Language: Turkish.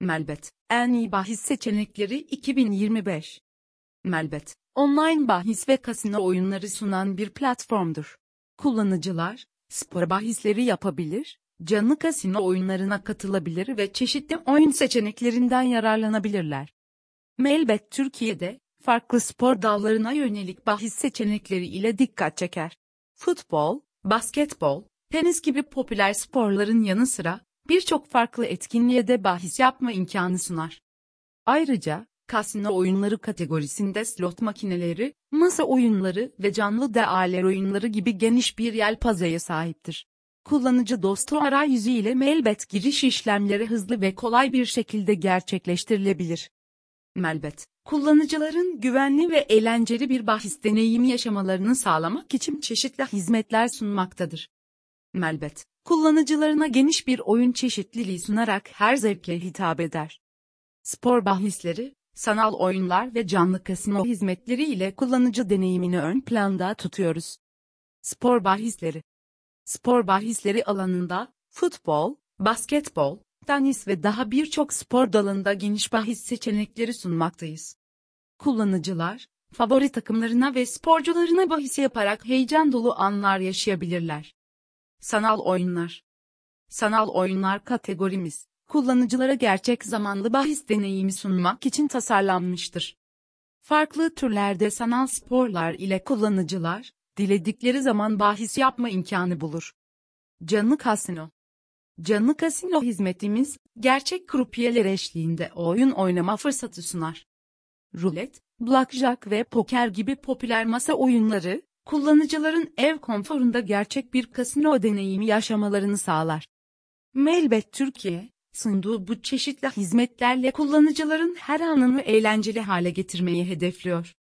Melbet, en iyi bahis seçenekleri 2025. Melbet, online bahis ve kasino oyunları sunan bir platformdur. Kullanıcılar, spor bahisleri yapabilir, canlı kasino oyunlarına katılabilir ve çeşitli oyun seçeneklerinden yararlanabilirler. Melbet Türkiye'de, farklı spor dallarına yönelik bahis seçenekleri ile dikkat çeker. Futbol, basketbol, tenis gibi popüler sporların yanı sıra, birçok farklı etkinliğe de bahis yapma imkanı sunar. Ayrıca, kasino oyunları kategorisinde slot makineleri, masa oyunları ve canlı değerler oyunları gibi geniş bir yelpazeye sahiptir. Kullanıcı dostu arayüzü ile Melbet giriş işlemleri hızlı ve kolay bir şekilde gerçekleştirilebilir. Melbet, kullanıcıların güvenli ve eğlenceli bir bahis deneyimi yaşamalarını sağlamak için çeşitli hizmetler sunmaktadır. Melbet, kullanıcılarına geniş bir oyun çeşitliliği sunarak her zevke hitap eder. Spor bahisleri, sanal oyunlar ve canlı kasino hizmetleri ile kullanıcı deneyimini ön planda tutuyoruz. Spor bahisleri Spor bahisleri alanında, futbol, basketbol, tenis ve daha birçok spor dalında geniş bahis seçenekleri sunmaktayız. Kullanıcılar, favori takımlarına ve sporcularına bahis yaparak heyecan dolu anlar yaşayabilirler. Sanal oyunlar Sanal oyunlar kategorimiz, kullanıcılara gerçek zamanlı bahis deneyimi sunmak için tasarlanmıştır. Farklı türlerde sanal sporlar ile kullanıcılar, diledikleri zaman bahis yapma imkanı bulur. Canlı kasino Canlı kasino hizmetimiz, gerçek krupiyeler eşliğinde oyun oynama fırsatı sunar. Rulet, blackjack ve poker gibi popüler masa oyunları, kullanıcıların ev konforunda gerçek bir kasino deneyimi yaşamalarını sağlar. Melbet Türkiye, sunduğu bu çeşitli hizmetlerle kullanıcıların her anını eğlenceli hale getirmeyi hedefliyor.